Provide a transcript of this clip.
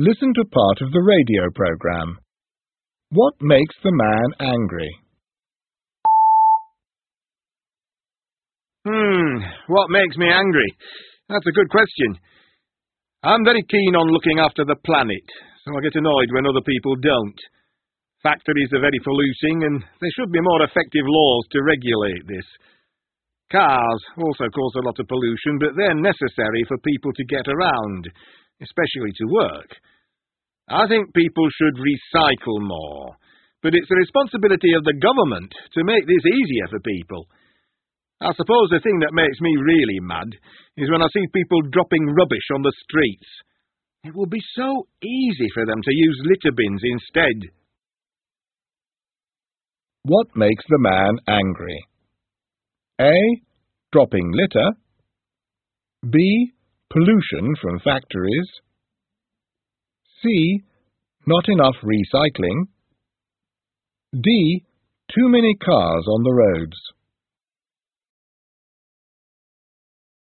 Listen to part of the radio program. What makes the man angry? Hmm, what makes me angry? That's a good question. I'm very keen on looking after the planet, so I get annoyed when other people don't. Factories are very polluting, and there should be more effective laws to regulate this. Cars also cause a lot of pollution, but they're necessary for people to get around, especially to work. I think people should recycle more, but it's the responsibility of the government to make this easier for people. I suppose the thing that makes me really mad is when I see people dropping rubbish on the streets. It would be so easy for them to use litter bins instead. What makes the man angry? A. Dropping litter. B. Pollution from factories. C. Not enough recycling. D. Too many cars on the roads.